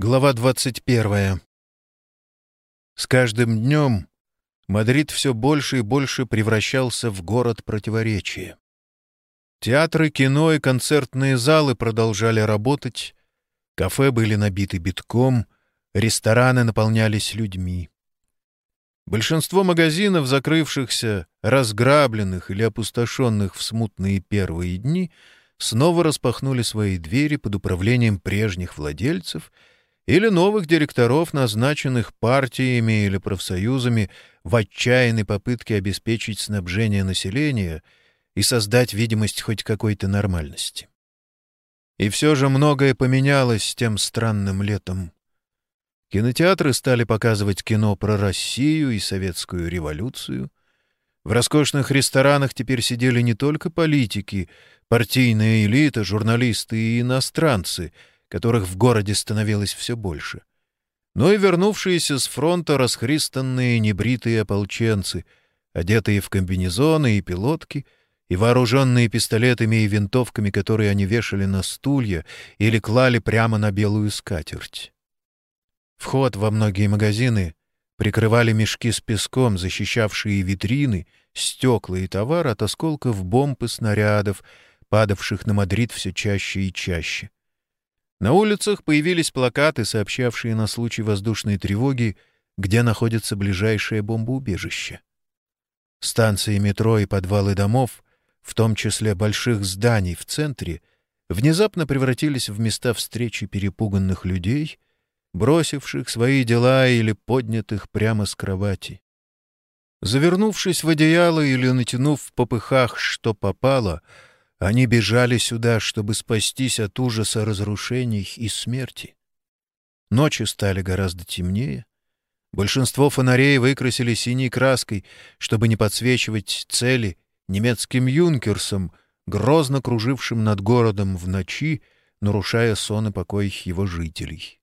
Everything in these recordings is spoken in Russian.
Глава 21. С каждым днем Мадрид все больше и больше превращался в город противоречия. Театры, кино и концертные залы продолжали работать, кафе были набиты битком, рестораны наполнялись людьми. Большинство магазинов, закрывшихся, разграбленных или опустошенных в смутные первые дни, снова распахнули свои двери под управлением прежних владельцев — или новых директоров, назначенных партиями или профсоюзами в отчаянной попытке обеспечить снабжение населения и создать видимость хоть какой-то нормальности. И все же многое поменялось с тем странным летом. Кинотеатры стали показывать кино про Россию и советскую революцию. В роскошных ресторанах теперь сидели не только политики, партийная элита, журналисты и иностранцы — которых в городе становилось все больше, но и вернувшиеся с фронта расхристанные небритые ополченцы, одетые в комбинезоны и пилотки, и вооруженные пистолетами и винтовками, которые они вешали на стулья или клали прямо на белую скатерть. Вход во многие магазины прикрывали мешки с песком, защищавшие витрины, стекла и товар от осколков бомб и снарядов, падавших на Мадрид все чаще и чаще. На улицах появились плакаты, сообщавшие на случай воздушной тревоги, где находится ближайшее бомбоубежище. Станции метро и подвалы домов, в том числе больших зданий в центре, внезапно превратились в места встречи перепуганных людей, бросивших свои дела или поднятых прямо с кровати. Завернувшись в одеяло или натянув в попыхах, что попало — они бежали сюда, чтобы спастись от ужаса разрушений и смерти. Ночи стали гораздо темнее. Большинство фонарей выкрасили синей краской, чтобы не подсвечивать цели немецким юнкерсом, грозно кружившим над городом в ночи, нарушая сон и покой его жителей.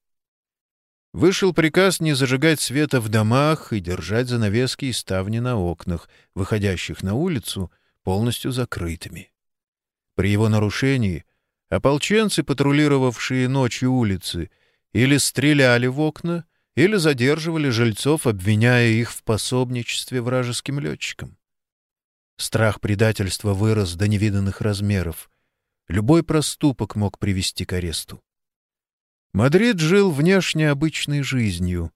Вышел приказ не зажигать света в домах и держать занавески и ставни на окнах, выходящих на улицу, полностью закрытыми. При его нарушении ополченцы, патрулировавшие ночью улицы, или стреляли в окна, или задерживали жильцов, обвиняя их в пособничестве вражеским летчикам. Страх предательства вырос до невиданных размеров. Любой проступок мог привести к аресту. Мадрид жил внешне обычной жизнью,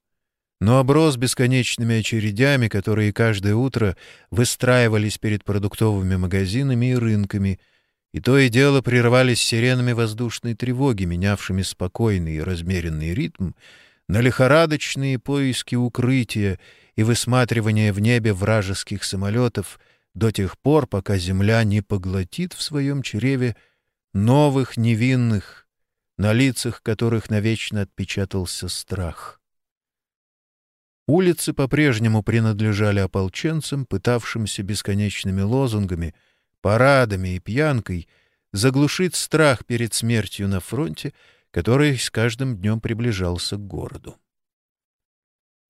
но оброс бесконечными очередями, которые каждое утро выстраивались перед продуктовыми магазинами и рынками — и то и дело прерывались сиренами воздушной тревоги, менявшими спокойный и размеренный ритм, на лихорадочные поиски укрытия и высматривание в небе вражеских самолетов до тех пор, пока Земля не поглотит в своем чреве новых невинных, на лицах которых навечно отпечатался страх. Улицы по-прежнему принадлежали ополченцам, пытавшимся бесконечными лозунгами — парадами и пьянкой заглушить страх перед смертью на фронте, который с каждым днем приближался к городу.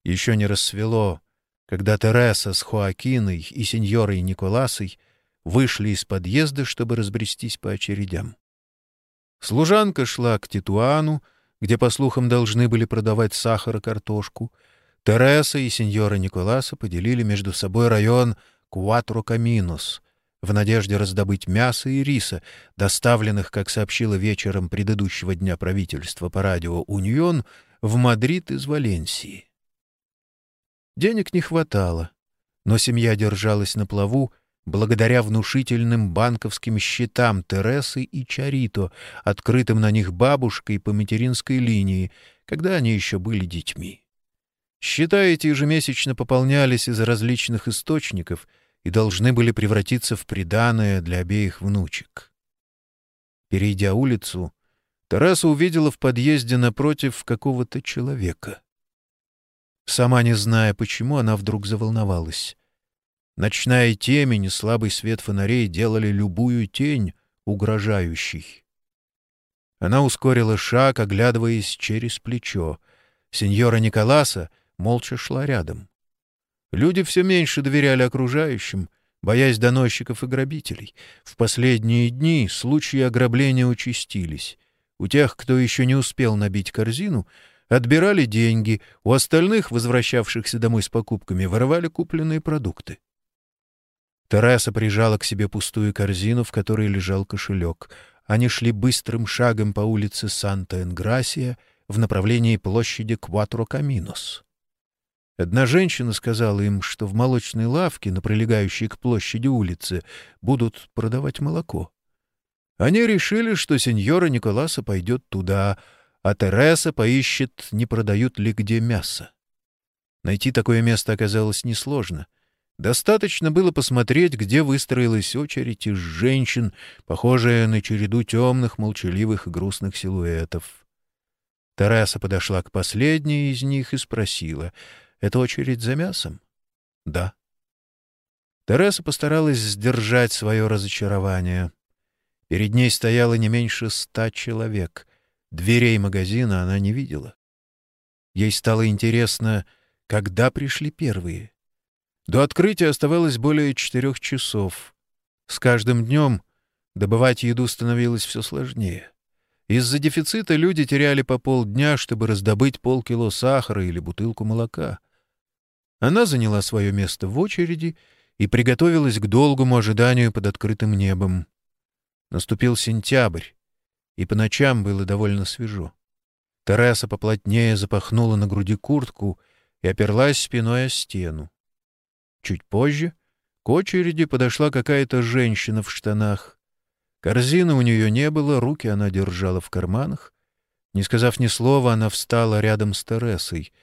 Еще не рассвело, когда Тереса с Хоакиной и сеньорой Николасой вышли из подъезда, чтобы разбрестись по очередям. Служанка шла к Титуану, где, по слухам, должны были продавать сахар и картошку. Тереса и сеньора Николаса поделили между собой район Куатро Каминос — в надежде раздобыть мясо и риса, доставленных, как сообщило вечером предыдущего дня правительства по радио «Уньон», в Мадрид из Валенсии. Денег не хватало, но семья держалась на плаву благодаря внушительным банковским счетам Тересы и Чарито, открытым на них бабушкой по материнской линии, когда они еще были детьми. Счета эти ежемесячно пополнялись из различных источников — и должны были превратиться в приданое для обеих внучек. Перейдя улицу, Тараса увидела в подъезде напротив какого-то человека. Сама не зная, почему, она вдруг заволновалась. Ночная темень и слабый свет фонарей делали любую тень угрожающей. Она ускорила шаг, оглядываясь через плечо. Сеньора Николаса молча шла рядом. Люди все меньше доверяли окружающим, боясь доносчиков и грабителей. В последние дни случаи ограбления участились. У тех, кто еще не успел набить корзину, отбирали деньги, у остальных, возвращавшихся домой с покупками, воровали купленные продукты. Тереса прижала к себе пустую корзину, в которой лежал кошелек. Они шли быстрым шагом по улице Санта-Энграсия в направлении площади Кватро-Каминос. Одна женщина сказала им, что в молочной лавке, на прилегающей к площади улице, будут продавать молоко. Они решили, что сеньора Николаса пойдет туда, а Тереса поищет, не продают ли где мясо. Найти такое место оказалось несложно. Достаточно было посмотреть, где выстроилась очередь из женщин, похожая на череду темных, молчаливых и грустных силуэтов. Тереса подошла к последней из них и спросила, «Это очередь за мясом?» «Да». Тереса постаралась сдержать свое разочарование. Перед ней стояло не меньше ста человек. Дверей магазина она не видела. Ей стало интересно, когда пришли первые. До открытия оставалось более четырех часов. С каждым днем добывать еду становилось все сложнее. Из-за дефицита люди теряли по полдня, чтобы раздобыть полкило сахара или бутылку молока. Она заняла свое место в очереди и приготовилась к долгому ожиданию под открытым небом. Наступил сентябрь, и по ночам было довольно свежо. Тереса поплотнее запахнула на груди куртку и оперлась спиной о стену. Чуть позже к очереди подошла какая-то женщина в штанах. Корзины у нее не было, руки она держала в карманах. Не сказав ни слова, она встала рядом с Тересой,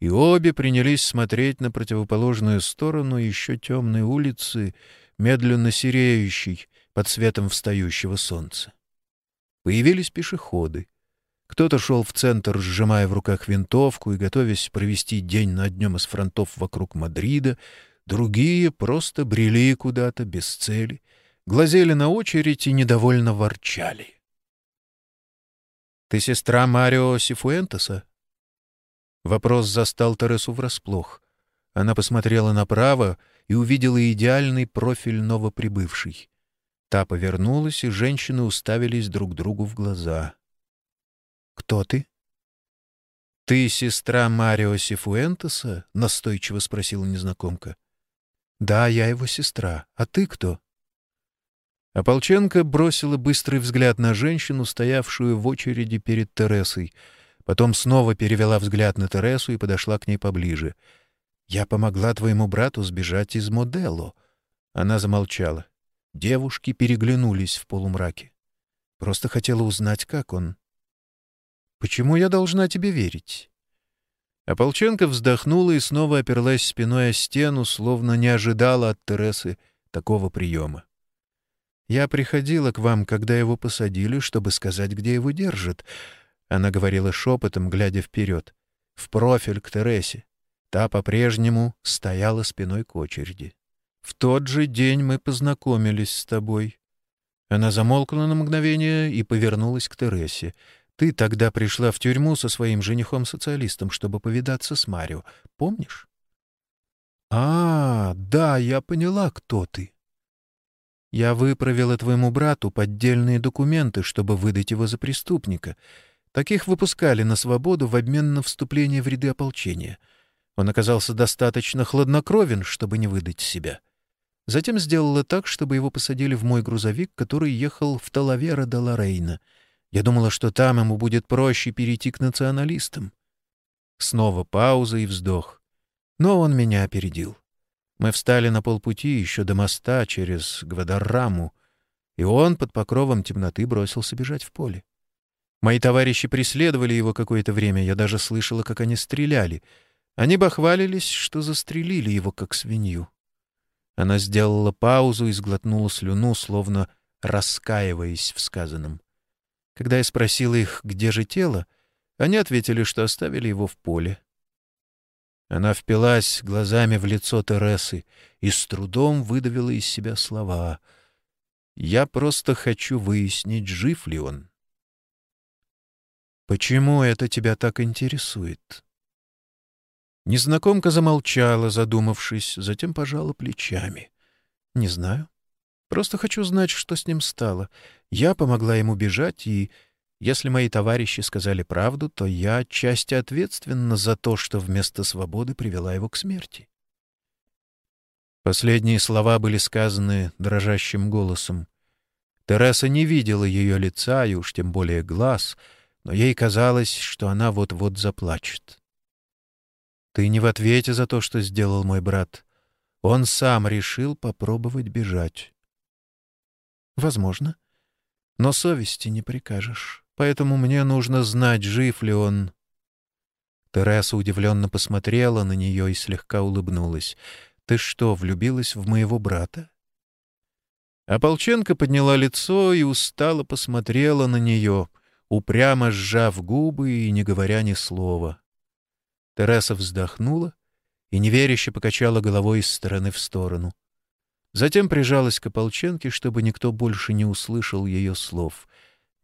и обе принялись смотреть на противоположную сторону еще темной улицы, медленно сереющей, под светом встающего солнца. Появились пешеходы. Кто-то шел в центр, сжимая в руках винтовку и готовясь провести день на одном из фронтов вокруг Мадрида, другие просто брели куда-то без цели, глазели на очередь и недовольно ворчали. «Ты сестра Марио Сифуэнтеса?» Вопрос застал Тересу врасплох. Она посмотрела направо и увидела идеальный профиль новоприбывшей. Та повернулась, и женщины уставились друг другу в глаза. «Кто ты?» «Ты сестра Марио Сифуэнтеса?» — настойчиво спросила незнакомка. «Да, я его сестра. А ты кто?» Ополченко бросила быстрый взгляд на женщину, стоявшую в очереди перед Тересой. Потом снова перевела взгляд на Тересу и подошла к ней поближе. «Я помогла твоему брату сбежать из Модело». Она замолчала. Девушки переглянулись в полумраке. Просто хотела узнать, как он. «Почему я должна тебе верить?» Ополченко вздохнула и снова оперлась спиной о стену, словно не ожидала от Тересы такого приема. «Я приходила к вам, когда его посадили, чтобы сказать, где его держат». Она говорила шепотом, глядя вперед, в профиль к Тересе. Та по-прежнему стояла спиной к очереди. В тот же день мы познакомились с тобой». Она замолкла на мгновение и повернулась к Тересе. «Ты тогда пришла в тюрьму со своим женихом-социалистом, чтобы повидаться с Марио. Помнишь?» «А, да, я поняла, кто ты. Я выправила твоему брату поддельные документы, чтобы выдать его за преступника. Таких выпускали на свободу в обмен на вступление в ряды ополчения. Он оказался достаточно хладнокровен, чтобы не выдать себя. Затем сделала так, чтобы его посадили в мой грузовик, который ехал в Талавера до Лорейна. Я думала, что там ему будет проще перейти к националистам. Снова пауза и вздох. Но он меня опередил. Мы встали на полпути еще до моста через Гвадарраму, и он под покровом темноты бросился бежать в поле. Мои товарищи преследовали его какое-то время, я даже слышала, как они стреляли. Они бахвалились, что застрелили его, как свинью. Она сделала паузу и сглотнула слюну, словно раскаиваясь в сказанном. Когда я спросила их, где же тело, они ответили, что оставили его в поле. Она впилась глазами в лицо Тересы и с трудом выдавила из себя слова. «Я просто хочу выяснить, жив ли он». «Почему это тебя так интересует?» Незнакомка замолчала, задумавшись, затем пожала плечами. «Не знаю. Просто хочу знать, что с ним стало. Я помогла ему бежать, и Если мои товарищи сказали правду, то я отчасти ответственна за то, что вместо свободы привела его к смерти. Последние слова были сказаны дрожащим голосом. Тереса не видела ее лица и уж тем более глаз, но ей казалось, что она вот-вот заплачет. «Ты не в ответе за то, что сделал мой брат. Он сам решил попробовать бежать». «Возможно. Но совести не прикажешь поэтому мне нужно знать, жив ли он». Тереса удивленно посмотрела на нее и слегка улыбнулась. «Ты что, влюбилась в моего брата?» Ополченко подняла лицо и устало посмотрела на нее, упрямо сжав губы и не говоря ни слова. Тереса вздохнула и неверяще покачала головой из стороны в сторону. Затем прижалась к ополченке, чтобы никто больше не услышал ее слов.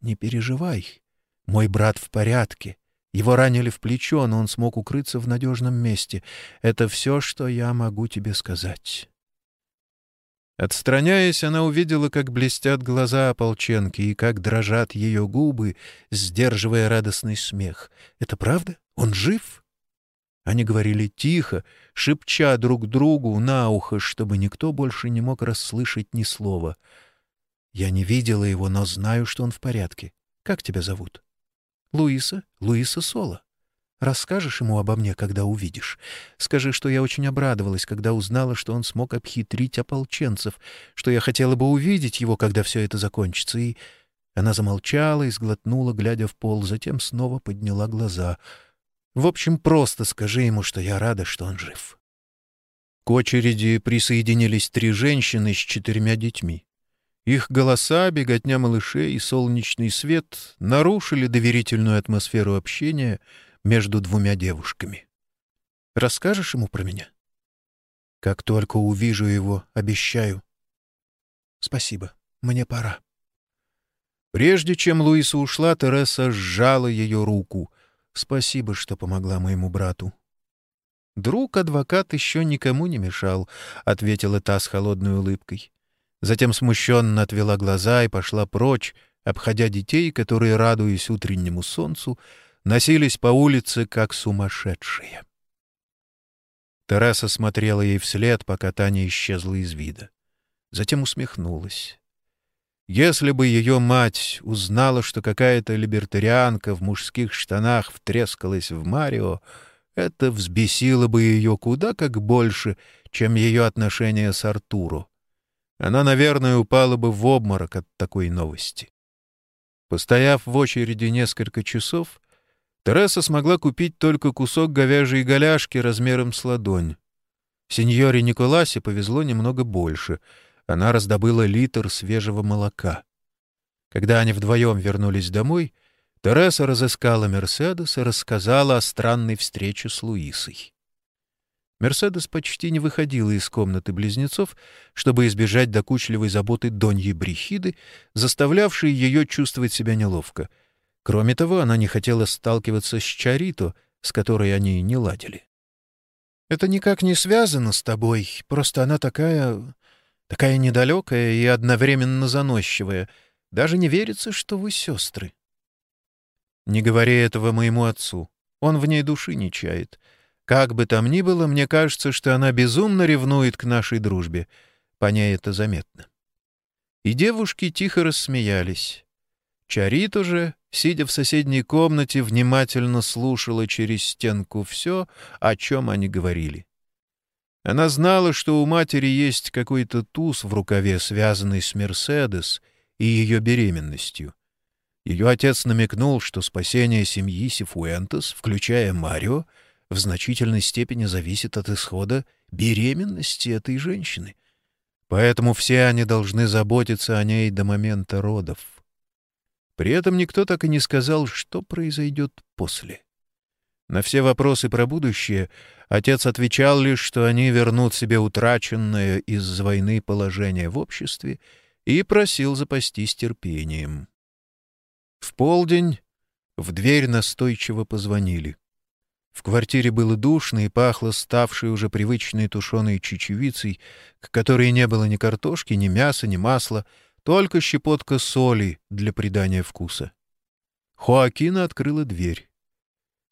«Не переживай. Мой брат в порядке. Его ранили в плечо, но он смог укрыться в надежном месте. Это все, что я могу тебе сказать». Отстраняясь, она увидела, как блестят глаза ополченки и как дрожат ее губы, сдерживая радостный смех. «Это правда? Он жив?» Они говорили тихо, шепча друг другу на ухо, чтобы никто больше не мог расслышать ни слова — я не видела его, но знаю, что он в порядке. Как тебя зовут? Луиса, Луиса Соло. Расскажешь ему обо мне, когда увидишь. Скажи, что я очень обрадовалась, когда узнала, что он смог обхитрить ополченцев, что я хотела бы увидеть его, когда все это закончится, и... Она замолчала и сглотнула, глядя в пол, затем снова подняла глаза. В общем, просто скажи ему, что я рада, что он жив. К очереди присоединились три женщины с четырьмя детьми. Их голоса, беготня малышей и солнечный свет нарушили доверительную атмосферу общения между двумя девушками. «Расскажешь ему про меня?» «Как только увижу его, обещаю». «Спасибо. Мне пора». Прежде чем Луиса ушла, Тереса сжала ее руку. «Спасибо, что помогла моему брату». «Друг-адвокат еще никому не мешал», — ответила та с холодной улыбкой. Затем смущенно отвела глаза и пошла прочь, обходя детей, которые, радуясь утреннему солнцу, носились по улице, как сумасшедшие. Тераса смотрела ей вслед, пока Таня исчезла из вида. Затем усмехнулась. Если бы ее мать узнала, что какая-то либертарианка в мужских штанах втрескалась в Марио, это взбесило бы ее куда как больше, чем ее отношения с Артуру. Она, наверное, упала бы в обморок от такой новости. Постояв в очереди несколько часов, Тереса смогла купить только кусок говяжьей голяшки размером с ладонь. Сеньоре Николасе повезло немного больше. Она раздобыла литр свежего молока. Когда они вдвоем вернулись домой, Тереса разыскала Мерседес и рассказала о странной встрече с Луисой. Мерседес почти не выходила из комнаты близнецов, чтобы избежать докучливой заботы Доньи Брехиды, заставлявшей ее чувствовать себя неловко. Кроме того, она не хотела сталкиваться с Чарито, с которой они не ладили. «Это никак не связано с тобой, просто она такая... такая недалекая и одновременно заносчивая. Даже не верится, что вы сестры». «Не говори этого моему отцу. Он в ней души не чает». Как бы там ни было, мне кажется, что она безумно ревнует к нашей дружбе. По ней это заметно. И девушки тихо рассмеялись. Чарит уже, сидя в соседней комнате, внимательно слушала через стенку все, о чем они говорили. Она знала, что у матери есть какой-то туз в рукаве, связанный с Мерседес и ее беременностью. Ее отец намекнул, что спасение семьи Сифуэнтес, включая Марио, — в значительной степени зависит от исхода беременности этой женщины. Поэтому все они должны заботиться о ней до момента родов. При этом никто так и не сказал, что произойдет после. На все вопросы про будущее отец отвечал лишь, что они вернут себе утраченное из-за войны положение в обществе и просил запастись терпением. В полдень в дверь настойчиво позвонили. В квартире было душно и пахло ставшей уже привычной тушеной чечевицей, к которой не было ни картошки, ни мяса, ни масла, только щепотка соли для придания вкуса. Хоакина открыла дверь.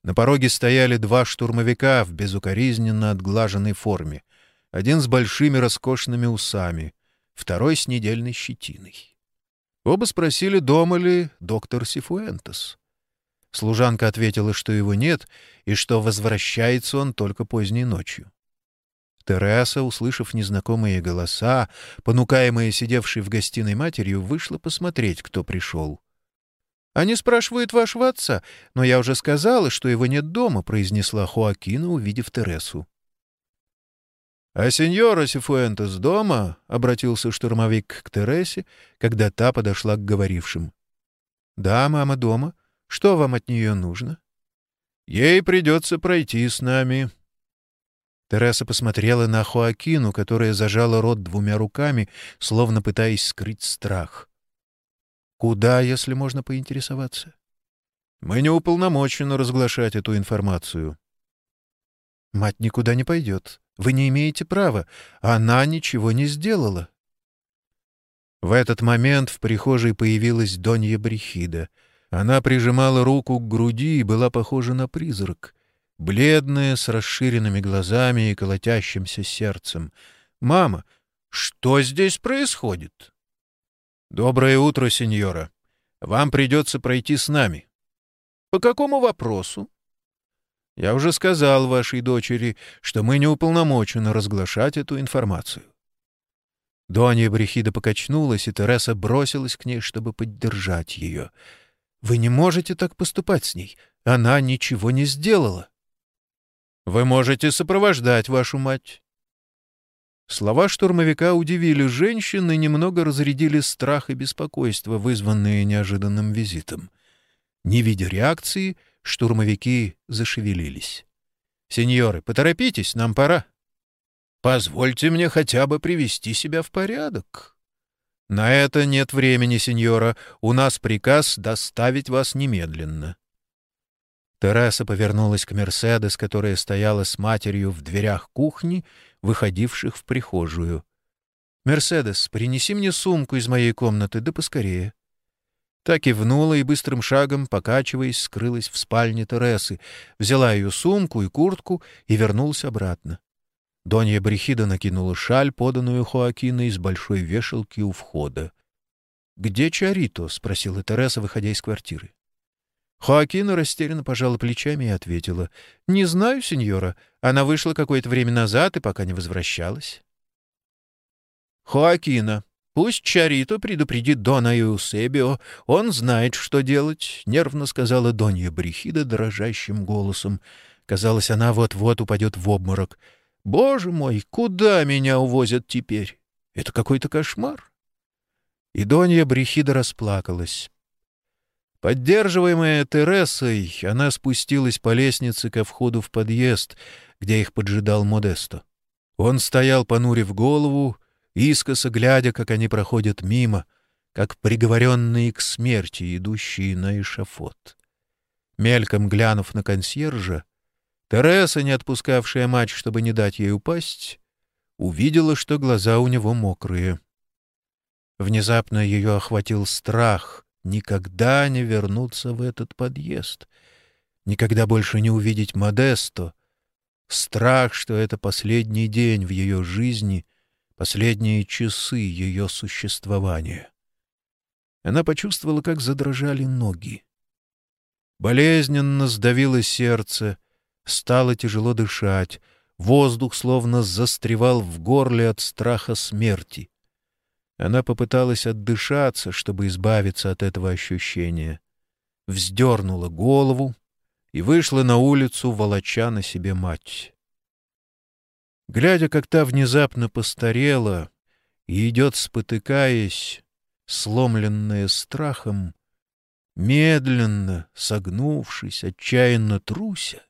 На пороге стояли два штурмовика в безукоризненно отглаженной форме. Один с большими роскошными усами, второй с недельной щетиной. Оба спросили, дома ли доктор Сифуэнтес. Служанка ответила, что его нет и что возвращается он только поздней ночью. Тереса, услышав незнакомые голоса, понукаемая сидевшей в гостиной матерью, вышла посмотреть, кто пришел. «Они спрашивают вашего отца, но я уже сказала, что его нет дома», — произнесла Хуакина, увидев Тересу. «А сеньора Сифуэнтес дома?» — обратился штурмовик к Тересе, когда та подошла к говорившим. «Да, мама дома. Что вам от нее нужно?» «Ей придется пройти с нами». Тереса посмотрела на Хоакину, которая зажала рот двумя руками, словно пытаясь скрыть страх. «Куда, если можно поинтересоваться?» «Мы не уполномочены разглашать эту информацию». «Мать никуда не пойдет. Вы не имеете права. Она ничего не сделала». В этот момент в прихожей появилась Донья Брехида. Она прижимала руку к груди и была похожа на призрак. Бледная, с расширенными глазами и колотящимся сердцем. «Мама, что здесь происходит?» «Доброе утро, сеньора. Вам придется пройти с нами». «По какому вопросу?» Я уже сказал вашей дочери, что мы не уполномочены разглашать эту информацию. Донья Брехида покачнулась, и Тереса бросилась к ней, чтобы поддержать ее. «Вы не можете так поступать с ней. Она ничего не сделала». «Вы можете сопровождать вашу мать». Слова штурмовика удивили женщин и немного разрядили страх и беспокойство, вызванные неожиданным визитом. Не видя реакции, Штурмовики зашевелились. «Сеньоры, поторопитесь, нам пора». «Позвольте мне хотя бы привести себя в порядок». «На это нет времени, сеньора. У нас приказ доставить вас немедленно». Тереса повернулась к Мерседес, которая стояла с матерью в дверях кухни, выходивших в прихожую. «Мерседес, принеси мне сумку из моей комнаты, да поскорее». Так кивнула и быстрым шагом, покачиваясь, скрылась в спальне Тересы, взяла ее сумку и куртку и вернулась обратно. Донья Брехида накинула шаль, поданную Хоакиной из большой вешалки у входа. «Где Чарито?» — спросила Тереса, выходя из квартиры. Хоакина растерянно пожала плечами и ответила. «Не знаю, сеньора. Она вышла какое-то время назад и пока не возвращалась». «Хоакина, «Пусть Чарито предупредит Дона Эусебио, он знает, что делать», — нервно сказала Донья Брехида дрожащим голосом. Казалось, она вот-вот упадет в обморок. «Боже мой, куда меня увозят теперь? Это какой-то кошмар!» И Донья Брехида расплакалась. Поддерживаемая Тересой, она спустилась по лестнице ко входу в подъезд, где их поджидал Модесто. Он стоял, понурив голову, искоса глядя, как они проходят мимо, как приговоренные к смерти, идущие на эшафот. Мельком глянув на консьержа, Тереса, не отпускавшая мать, чтобы не дать ей упасть, увидела, что глаза у него мокрые. Внезапно ее охватил страх никогда не вернуться в этот подъезд, никогда больше не увидеть Модесто, страх, что это последний день в ее жизни — последние часы ее существования. Она почувствовала, как задрожали ноги. Болезненно сдавило сердце, стало тяжело дышать, воздух словно застревал в горле от страха смерти. Она попыталась отдышаться, чтобы избавиться от этого ощущения. Вздернула голову и вышла на улицу, волоча на себе мать. Глядя, как та внезапно постарела и идет, спотыкаясь, сломленная страхом, медленно, согнувшись, отчаянно труся,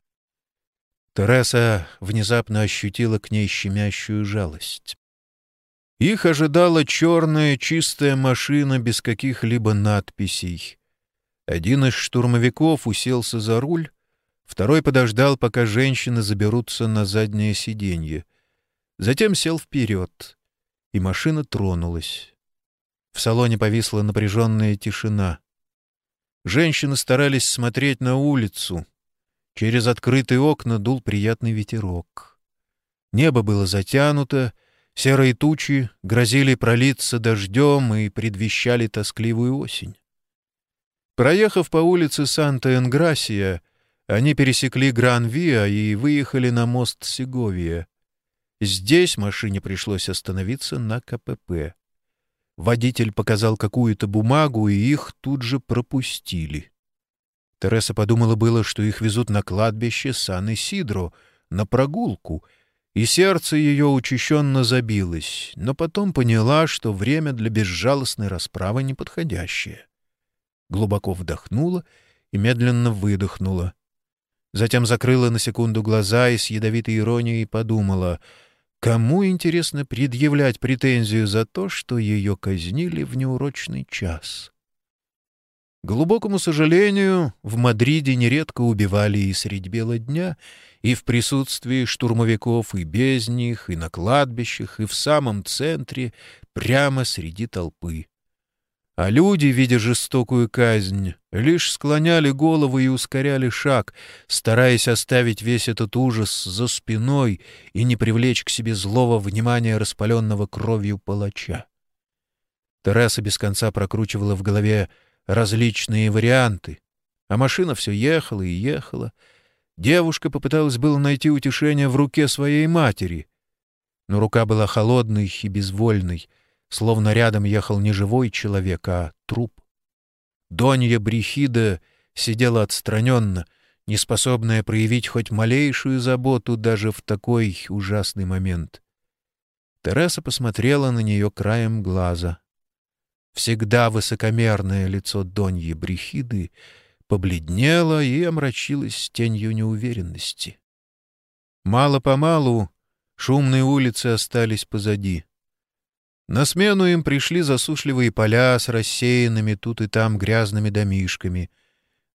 Тереса внезапно ощутила к ней щемящую жалость. Их ожидала черная чистая машина без каких-либо надписей. Один из штурмовиков уселся за руль, второй подождал, пока женщины заберутся на заднее сиденье. Затем сел вперед, и машина тронулась. В салоне повисла напряженная тишина. Женщины старались смотреть на улицу. Через открытые окна дул приятный ветерок. Небо было затянуто, серые тучи грозили пролиться дождем и предвещали тоскливую осень. Проехав по улице Санта-Энграсия, они пересекли Гран-Виа и выехали на мост Сеговия. Здесь машине пришлось остановиться на КПП. Водитель показал какую-то бумагу, и их тут же пропустили. Тереса подумала было, что их везут на кладбище Сан-Исидро, на прогулку, и сердце ее учащенно забилось, но потом поняла, что время для безжалостной расправы неподходящее. Глубоко вдохнула и медленно выдохнула. Затем закрыла на секунду глаза и с ядовитой иронией подумала — Кому, интересно, предъявлять претензию за то, что ее казнили в неурочный час? К глубокому сожалению, в Мадриде нередко убивали и средь бела дня, и в присутствии штурмовиков, и без них, и на кладбищах, и в самом центре, прямо среди толпы. А люди, видя жестокую казнь, лишь склоняли голову и ускоряли шаг, стараясь оставить весь этот ужас за спиной и не привлечь к себе злого внимания распаленного кровью палача. Тераса без конца прокручивала в голове различные варианты, а машина все ехала и ехала. Девушка попыталась было найти утешение в руке своей матери, но рука была холодной и безвольной — словно рядом ехал не живой человек, а труп. Донья Брехида сидела отстраненно, неспособная проявить хоть малейшую заботу даже в такой ужасный момент. Тереса посмотрела на нее краем глаза. Всегда высокомерное лицо Доньи Брехиды побледнело и омрачилось тенью неуверенности. Мало-помалу шумные улицы остались позади. На смену им пришли засушливые поля с рассеянными тут и там грязными домишками.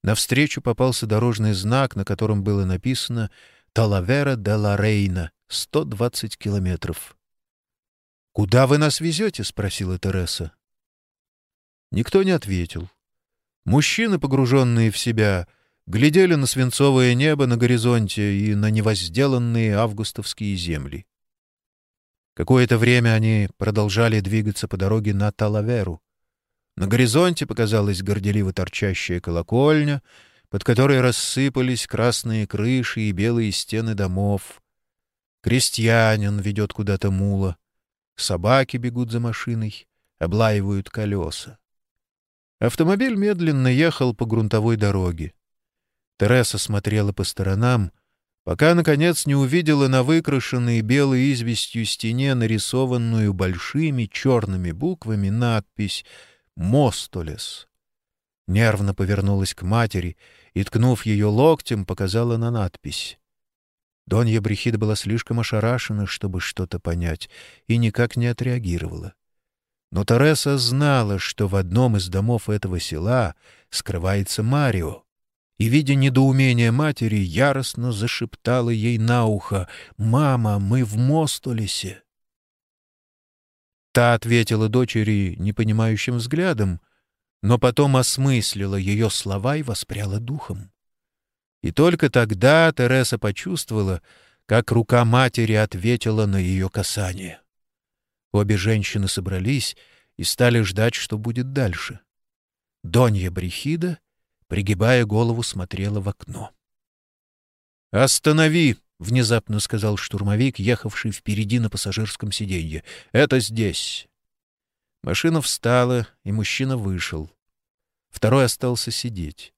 Навстречу попался дорожный знак, на котором было написано «Талавера де ла Рейна, 120 километров». «Куда вы нас везете?» — спросила Тереса. Никто не ответил. Мужчины, погруженные в себя, глядели на свинцовое небо на горизонте и на невозделанные августовские земли. Какое-то время они продолжали двигаться по дороге на Талаверу. На горизонте показалась горделиво торчащая колокольня, под которой рассыпались красные крыши и белые стены домов. Крестьянин ведет куда-то мула. Собаки бегут за машиной, облаивают колеса. Автомобиль медленно ехал по грунтовой дороге. Тереса смотрела по сторонам — пока, наконец, не увидела на выкрашенной белой известью стене нарисованную большими черными буквами надпись «Мостолес». Нервно повернулась к матери и, ткнув ее локтем, показала на надпись. Донья Брехида была слишком ошарашена, чтобы что-то понять, и никак не отреагировала. Но Тереса знала, что в одном из домов этого села скрывается Марио и, видя недоумение матери, яростно зашептала ей на ухо «Мама, мы в Мостолесе!» Та ответила дочери непонимающим взглядом, но потом осмыслила ее слова и воспряла духом. И только тогда Тереса почувствовала, как рука матери ответила на ее касание. Обе женщины собрались и стали ждать, что будет дальше. Донья Брехида пригибая голову, смотрела в окно. «Останови!» — внезапно сказал штурмовик, ехавший впереди на пассажирском сиденье. «Это здесь!» Машина встала, и мужчина вышел. Второй остался сидеть.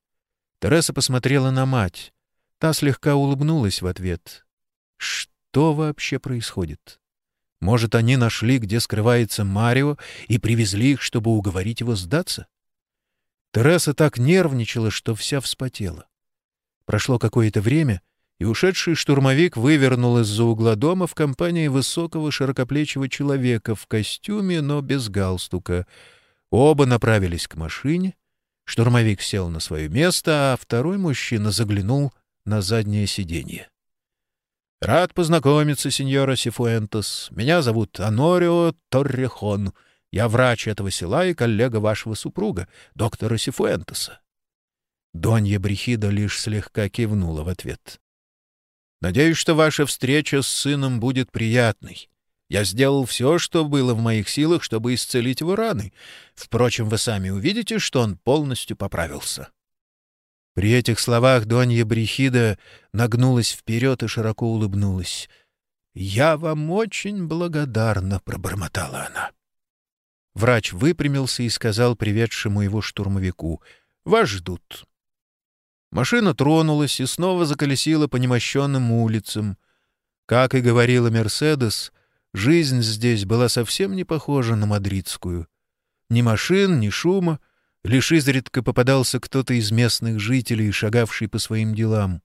Тереса посмотрела на мать. Та слегка улыбнулась в ответ. «Что вообще происходит?» Может, они нашли, где скрывается Марио, и привезли их, чтобы уговорить его сдаться? Тереса так нервничала, что вся вспотела. Прошло какое-то время, и ушедший штурмовик вывернул из-за угла дома в компании высокого широкоплечего человека в костюме, но без галстука. Оба направились к машине. Штурмовик сел на свое место, а второй мужчина заглянул на заднее сиденье. «Рад познакомиться, сеньора Сифуэнтес. Меня зовут Анорио Торрехон». Я врач этого села и коллега вашего супруга, доктора Сифуэнтеса. Донья Брехида лишь слегка кивнула в ответ. «Надеюсь, что ваша встреча с сыном будет приятной. Я сделал все, что было в моих силах, чтобы исцелить его раны. Впрочем, вы сами увидите, что он полностью поправился». При этих словах Донья Брехида нагнулась вперед и широко улыбнулась. «Я вам очень благодарна», — пробормотала она. Врач выпрямился и сказал приведшему его штурмовику, «Вас ждут». Машина тронулась и снова заколесила по немощенным улицам. Как и говорила Мерседес, жизнь здесь была совсем не похожа на мадридскую. Ни машин, ни шума, лишь изредка попадался кто-то из местных жителей, шагавший по своим делам.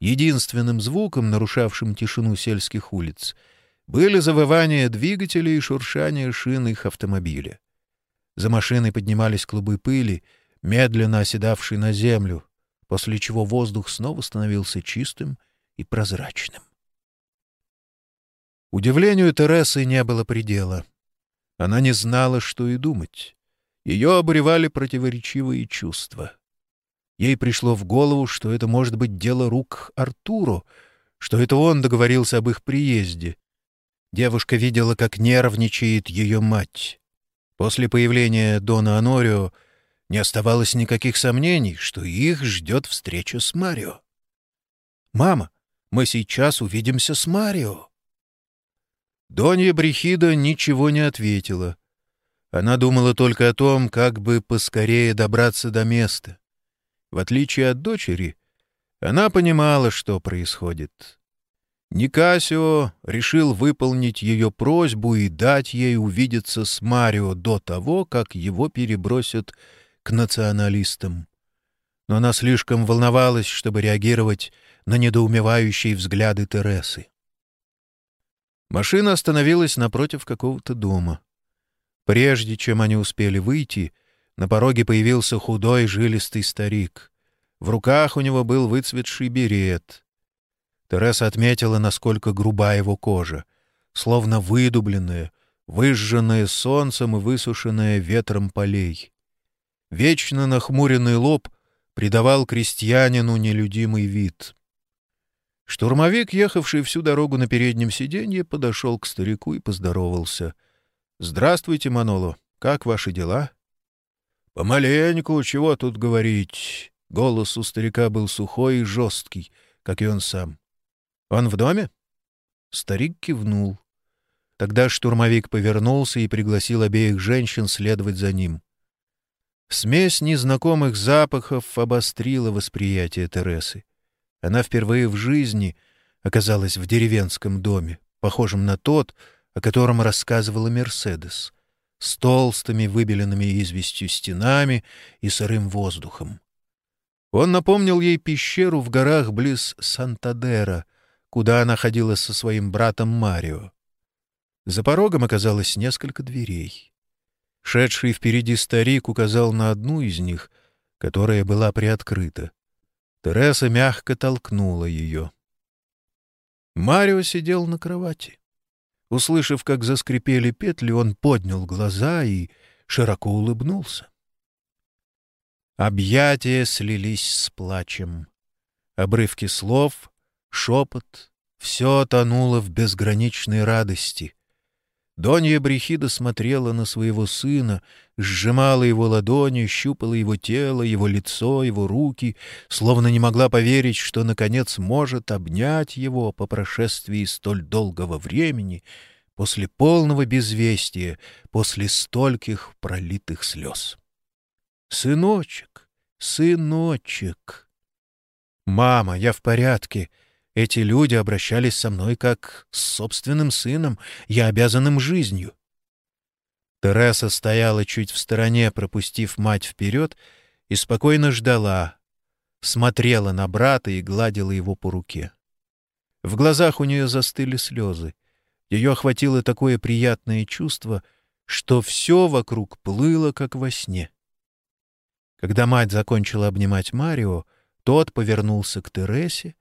Единственным звуком, нарушавшим тишину сельских улиц, были завывания двигателей и шуршание шин их автомобиля. За машиной поднимались клубы пыли, медленно оседавшие на землю, после чего воздух снова становился чистым и прозрачным. Удивлению Тересы не было предела. Она не знала, что и думать. Ее обуревали противоречивые чувства. Ей пришло в голову, что это может быть дело рук Артуру, что это он договорился об их приезде. Девушка видела, как нервничает ее мать. После появления Дона Анорио не оставалось никаких сомнений, что их ждет встреча с Марио. «Мама, мы сейчас увидимся с Марио». Донья Брехида ничего не ответила. Она думала только о том, как бы поскорее добраться до места. В отличие от дочери, она понимала, что происходит. Никасио решил выполнить ее просьбу и дать ей увидеться с Марио до того, как его перебросят к националистам. Но она слишком волновалась, чтобы реагировать на недоумевающие взгляды Тересы. Машина остановилась напротив какого-то дома. Прежде чем они успели выйти, на пороге появился худой жилистый старик. В руках у него был выцветший берет. Тереса отметила, насколько груба его кожа, словно выдубленная, выжженная солнцем и высушенная ветром полей. Вечно нахмуренный лоб придавал крестьянину нелюдимый вид. Штурмовик, ехавший всю дорогу на переднем сиденье, подошел к старику и поздоровался. «Здравствуйте, Маноло. Как ваши дела?» «Помаленьку, чего тут говорить?» Голос у старика был сухой и жесткий, как и он сам. «Он в доме?» Старик кивнул. Тогда штурмовик повернулся и пригласил обеих женщин следовать за ним. Смесь незнакомых запахов обострила восприятие Тересы. Она впервые в жизни оказалась в деревенском доме, похожем на тот, о котором рассказывала Мерседес, с толстыми выбеленными известью стенами и сырым воздухом. Он напомнил ей пещеру в горах близ Сантадера, куда она ходила со своим братом Марио. За порогом оказалось несколько дверей. Шедший впереди старик указал на одну из них, которая была приоткрыта. Тереса мягко толкнула ее. Марио сидел на кровати. Услышав, как заскрипели петли, он поднял глаза и широко улыбнулся. Объятия слились с плачем. Обрывки слов, шепот — все тонуло в безграничной радости. Донья Брехида смотрела на своего сына, сжимала его ладони, щупала его тело, его лицо, его руки, словно не могла поверить, что, наконец, может обнять его по прошествии столь долгого времени, после полного безвестия, после стольких пролитых слез. «Сыночек, сыночек!» «Мама, я в порядке!» Эти люди обращались со мной как с собственным сыном, я обязан им жизнью. Тереса стояла чуть в стороне, пропустив мать вперед, и спокойно ждала, смотрела на брата и гладила его по руке. В глазах у нее застыли слезы. Ее охватило такое приятное чувство, что все вокруг плыло, как во сне. Когда мать закончила обнимать Марио, тот повернулся к Тересе,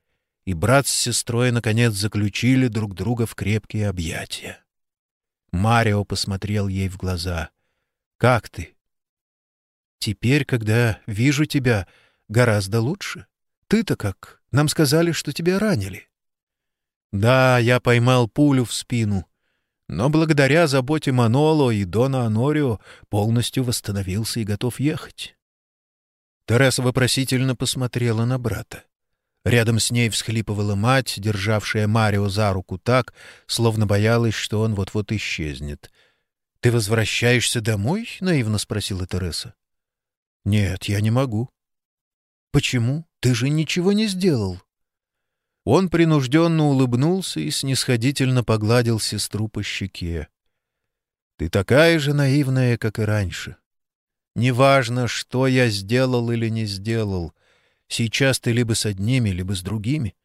и брат с сестрой, наконец, заключили друг друга в крепкие объятия. Марио посмотрел ей в глаза. «Как ты?» «Теперь, когда вижу тебя, гораздо лучше. Ты-то как? Нам сказали, что тебя ранили». «Да, я поймал пулю в спину, но благодаря заботе Маноло и Дона Анорио полностью восстановился и готов ехать». Тереса вопросительно посмотрела на брата. Рядом с ней всхлипывала мать, державшая Марио за руку так, словно боялась, что он вот-вот исчезнет. «Ты возвращаешься домой?» — наивно спросила Тереса. «Нет, я не могу». «Почему? Ты же ничего не сделал». Он принужденно улыбнулся и снисходительно погладил сестру по щеке. «Ты такая же наивная, как и раньше. Неважно, что я сделал или не сделал. Сейчас ты либо с одними, либо с другими.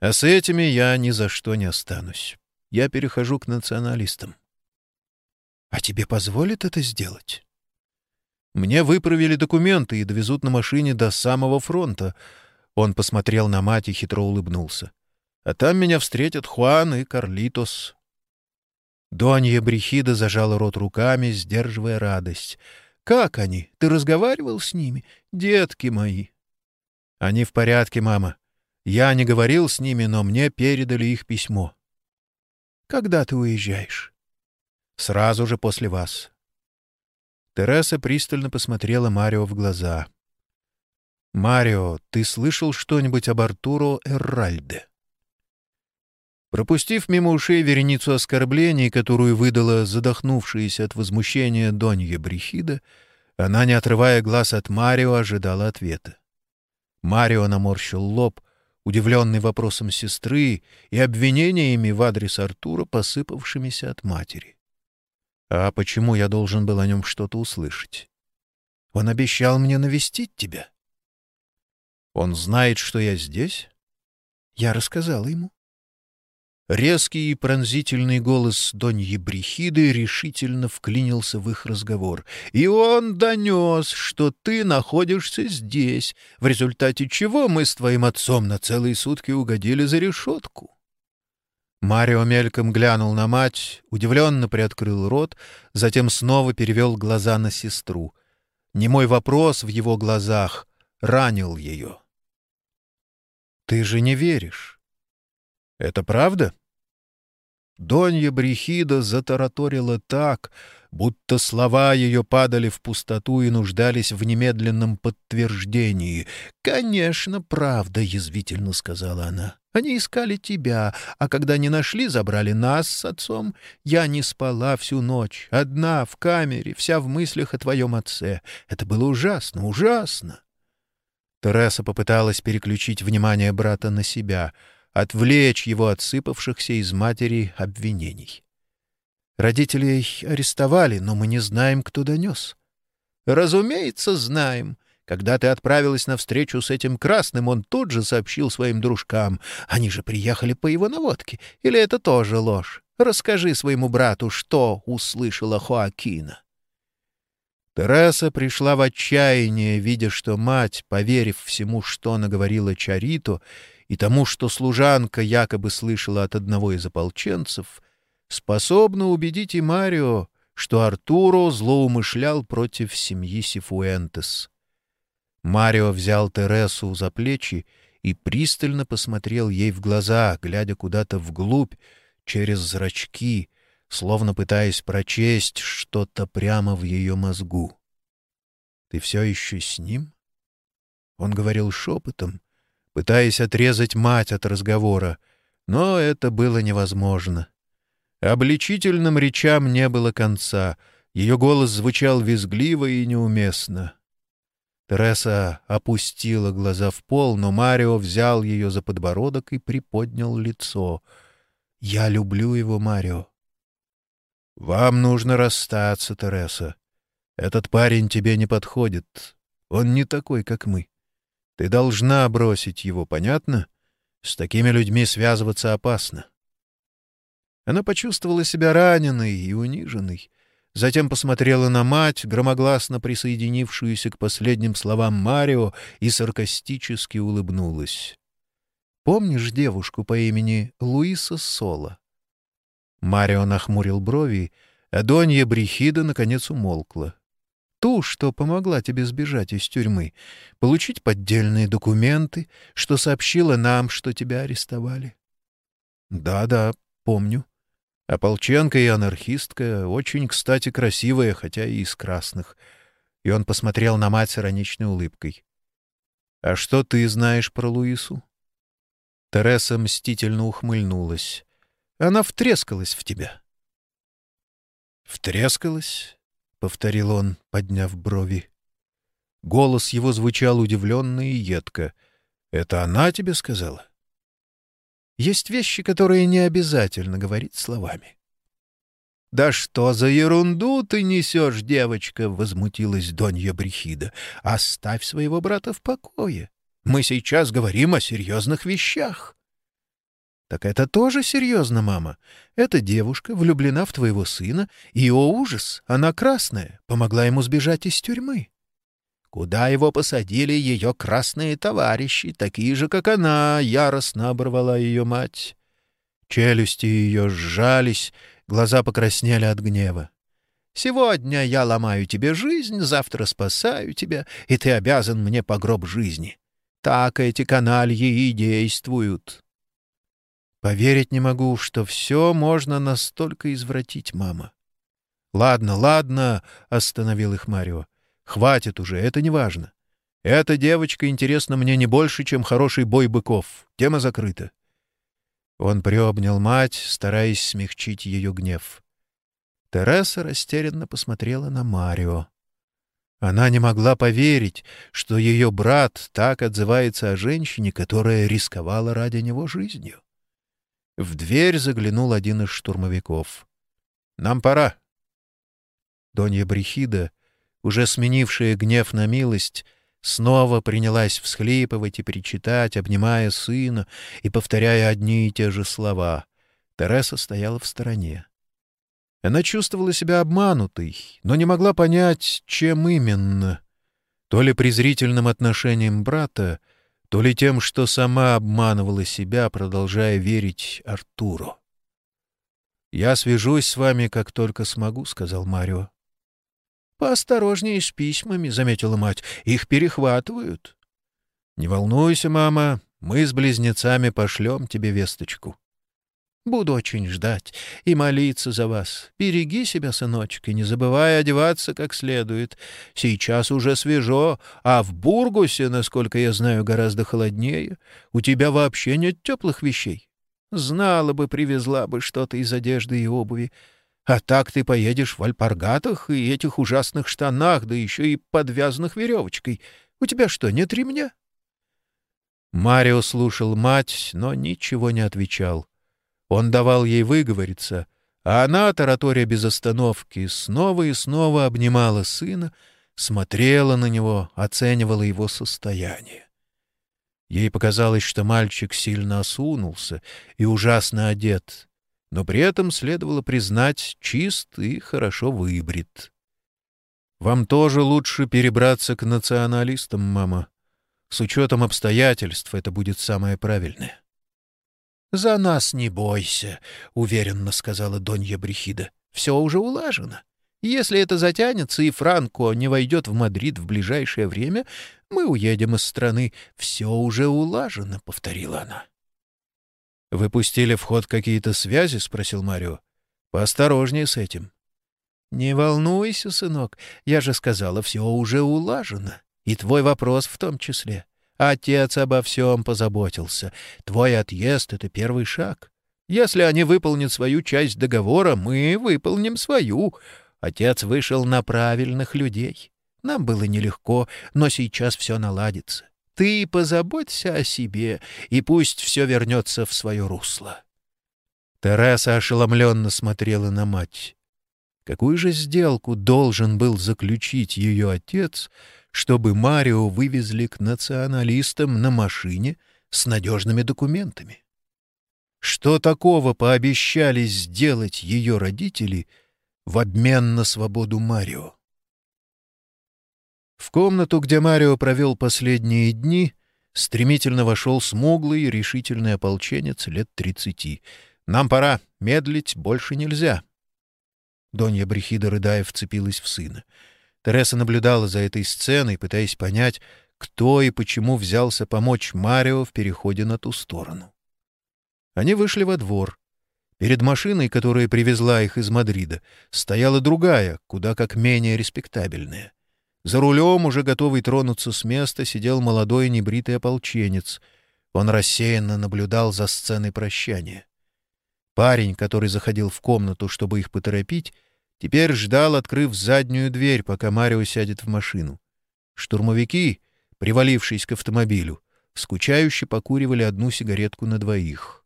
А с этими я ни за что не останусь. Я перехожу к националистам. А тебе позволят это сделать? Мне выправили документы и довезут на машине до самого фронта. Он посмотрел на мать и хитро улыбнулся. А там меня встретят Хуан и Карлитос. Донья Брехида зажала рот руками, сдерживая радость. «Как они? Ты разговаривал с ними? Детки мои!» «Они в порядке, мама. Я не говорил с ними, но мне передали их письмо». «Когда ты уезжаешь?» Сразу же после вас. Тереса пристально посмотрела Марио в глаза. «Марио, ты слышал что-нибудь об Артуро Эрральде?» Пропустив мимо ушей вереницу оскорблений, которую выдала задохнувшаяся от возмущения Донья Брехида, она, не отрывая глаз от Марио, ожидала ответа. Марио наморщил лоб, удивленный вопросом сестры и обвинениями в адрес Артура, посыпавшимися от матери. А почему я должен был о нем что-то услышать? Он обещал мне навестить тебя. Он знает, что я здесь? Я рассказал ему. Резкий и пронзительный голос Доньи Брехиды решительно вклинился в их разговор. «И он донес, что ты находишься здесь, в результате чего мы с твоим отцом на целые сутки угодили за решетку. Марио мельком глянул на мать, удивленно приоткрыл рот, затем снова перевел глаза на сестру. Немой вопрос в его глазах ранил ее. «Ты же не веришь?» «Это правда?» Донья Брехида затараторила так, будто слова ее падали в пустоту и нуждались в немедленном подтверждении. «Конечно, правда», — язвительно сказала она. «Они искали тебя, а когда не нашли, забрали нас с отцом. Я не спала всю ночь, одна, в камере, вся в мыслях о твоем отце. Это было ужасно, ужасно». Тереса попыталась переключить внимание брата на себя, отвлечь его от сыпавшихся из матери обвинений. Родителей арестовали, но мы не знаем, кто донес. Разумеется, знаем. Когда ты отправилась на встречу с этим красным, он тут же сообщил своим дружкам. Они же приехали по его наводке. Или это тоже ложь? Расскажи своему брату, что услышала Хоакина. Тереса пришла в отчаяние, видя, что мать, поверив всему, что наговорила Чарито, и тому, что служанка якобы слышала от одного из ополченцев, способна убедить и Марио, что Артуро злоумышлял против семьи Сифуэнтес. Марио взял Тересу за плечи и пристально посмотрел ей в глаза, глядя куда-то вглубь, через зрачки, словно пытаясь прочесть что-то прямо в ее мозгу. «Ты все еще с ним?» Он говорил шепотом, пытаясь отрезать мать от разговора, но это было невозможно. Обличительным речам не было конца. Ее голос звучал визгливо и неуместно. Тереса опустила глаза в пол, но Марио взял ее за подбородок и приподнял лицо. «Я люблю его, Марио». «Вам нужно расстаться, Тереса. Этот парень тебе не подходит. Он не такой, как мы. Ты должна бросить его, понятно? С такими людьми связываться опасно». Она почувствовала себя раненой и униженной. Затем посмотрела на мать, громогласно присоединившуюся к последним словам Марио, и саркастически улыбнулась. «Помнишь девушку по имени Луиса Соло?» Марио нахмурил брови, а Донья Брехида наконец умолкла. Ту, что помогла тебе сбежать из тюрьмы, получить поддельные документы, что сообщила нам, что тебя арестовали. Да-да, помню. Ополченка и анархистка, очень, кстати, красивая, хотя и из красных. И он посмотрел на мать с ироничной улыбкой. «А что ты знаешь про Луису?» Тереса мстительно ухмыльнулась. «Она втрескалась в тебя». «Втрескалась?» — повторил он, подняв брови. Голос его звучал удивленно и едко. «Это она тебе сказала?» Есть вещи, которые не обязательно говорить словами. «Да что за ерунду ты несешь, девочка!» — возмутилась Донья Брехида. «Оставь своего брата в покое. Мы сейчас говорим о серьезных вещах». «Так это тоже серьезно, мама. Эта девушка влюблена в твоего сына, и, о ужас, она красная, помогла ему сбежать из тюрьмы. Куда его посадили ее красные товарищи, такие же, как она, яростно оборвала ее мать. Челюсти ее сжались, глаза покраснели от гнева. «Сегодня я ломаю тебе жизнь, завтра спасаю тебя, и ты обязан мне по гроб жизни. Так эти канальи и действуют». «Поверить не могу, что все можно настолько извратить, мама». «Ладно, ладно», — остановил их Марио. Хватит уже, это не важно. Эта девочка интересна мне не больше, чем хороший бой быков. Тема закрыта. Он приобнял мать, стараясь смягчить ее гнев. Тереса растерянно посмотрела на Марио. Она не могла поверить, что ее брат так отзывается о женщине, которая рисковала ради него жизнью. В дверь заглянул один из штурмовиков. «Нам пора». Донья Брехида уже сменившая гнев на милость, снова принялась всхлипывать и причитать, обнимая сына и повторяя одни и те же слова. Тереса стояла в стороне. Она чувствовала себя обманутой, но не могла понять, чем именно. То ли презрительным отношением брата, то ли тем, что сама обманывала себя, продолжая верить Артуру. «Я свяжусь с вами, как только смогу», — сказал Марио. «Поосторожнее с письмами», — заметила мать. «Их перехватывают». «Не волнуйся, мама, мы с близнецами пошлем тебе весточку». «Буду очень ждать и молиться за вас. Береги себя, сыночек, и не забывай одеваться как следует. Сейчас уже свежо, а в Бургусе, насколько я знаю, гораздо холоднее. У тебя вообще нет теплых вещей. Знала бы, привезла бы что-то из одежды и обуви. А так ты поедешь в альпаргатах и этих ужасных штанах, да еще и подвязанных веревочкой. У тебя что, нет ремня?» Марио слушал мать, но ничего не отвечал. Он давал ей выговориться, а она, таратория без остановки, снова и снова обнимала сына, смотрела на него, оценивала его состояние. Ей показалось, что мальчик сильно осунулся и ужасно одет, но при этом следовало признать чист и хорошо выбрит. «Вам тоже лучше перебраться к националистам, мама. С учетом обстоятельств это будет самое правильное». «За нас не бойся», — уверенно сказала Донья Брехида. «Все уже улажено. Если это затянется и Франко не войдет в Мадрид в ближайшее время, мы уедем из страны. Все уже улажено», — повторила она. «Вы пустили в ход какие-то связи?» — спросил Марио. «Поосторожнее с этим». «Не волнуйся, сынок, я же сказала, все уже улажено. И твой вопрос в том числе. Отец обо всем позаботился. Твой отъезд — это первый шаг. Если они выполнят свою часть договора, мы выполним свою. Отец вышел на правильных людей. Нам было нелегко, но сейчас все наладится. Ты позаботься о себе, и пусть все вернется в свое русло. Тереса ошеломленно смотрела на мать. Какую же сделку должен был заключить ее отец, чтобы Марио вывезли к националистам на машине с надежными документами? Что такого пообещали сделать ее родители в обмен на свободу Марио? В комнату, где Марио провел последние дни, стремительно вошел смуглый, решительный ополченец лет тридцати. «Нам пора. Медлить больше нельзя». Донья Брехида, рыдая, вцепилась в сына. Тереса наблюдала за этой сценой, пытаясь понять, кто и почему взялся помочь Марио в переходе на ту сторону. Они вышли во двор. Перед машиной, которая привезла их из Мадрида, стояла другая, куда как менее респектабельная. За рулем, уже готовый тронуться с места, сидел молодой небритый ополченец. Он рассеянно наблюдал за сценой прощания. Парень, который заходил в комнату, чтобы их поторопить, теперь ждал, открыв заднюю дверь, пока Марио сядет в машину. Штурмовики, привалившись к автомобилю, скучающе покуривали одну сигаретку на двоих.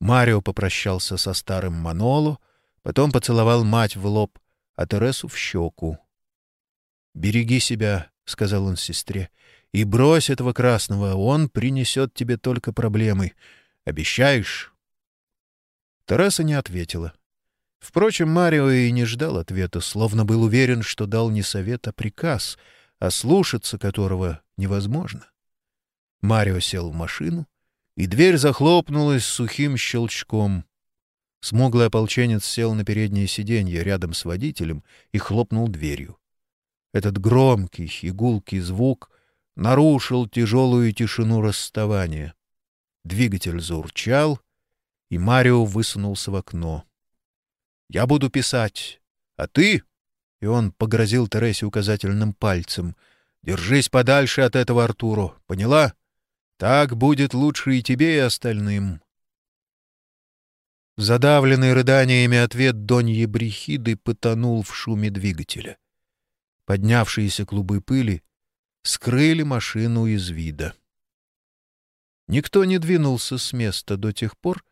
Марио попрощался со старым Маноло, потом поцеловал мать в лоб, а Тересу в щеку. «Береги себя», — сказал он сестре, — «и брось этого красного, он принесет тебе только проблемы. Обещаешь?» Тереса не ответила. Впрочем, Марио и не ждал ответа, словно был уверен, что дал не совет, а приказ, а слушаться которого невозможно. Марио сел в машину, и дверь захлопнулась сухим щелчком. Смуглый ополченец сел на переднее сиденье рядом с водителем и хлопнул дверью. Этот громкий и звук нарушил тяжелую тишину расставания. Двигатель заурчал, и Марио высунулся в окно. «Я буду писать, а ты...» И он погрозил Тересе указательным пальцем. «Держись подальше от этого Артуру, поняла?» Так будет лучше и тебе, и остальным. Задавленный рыданиями ответ Доньи Брехиды потонул в шуме двигателя. Поднявшиеся клубы пыли скрыли машину из вида. Никто не двинулся с места до тех пор,